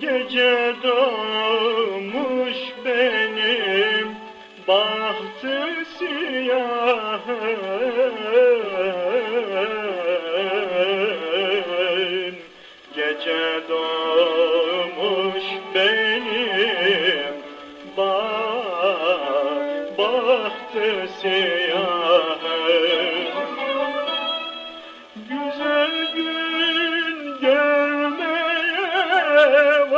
Gece doğmuş benim bahtı siyahım. Gece doğmuş benim bah, bahtı siyahım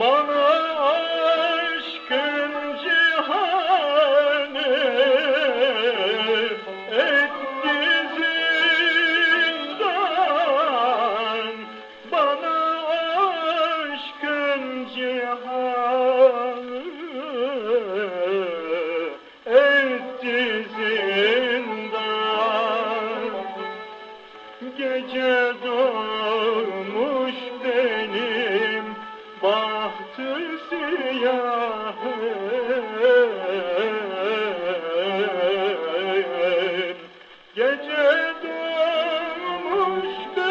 bana aşkın cihanı etti zindan. Bana aşkın cihanı Krishna.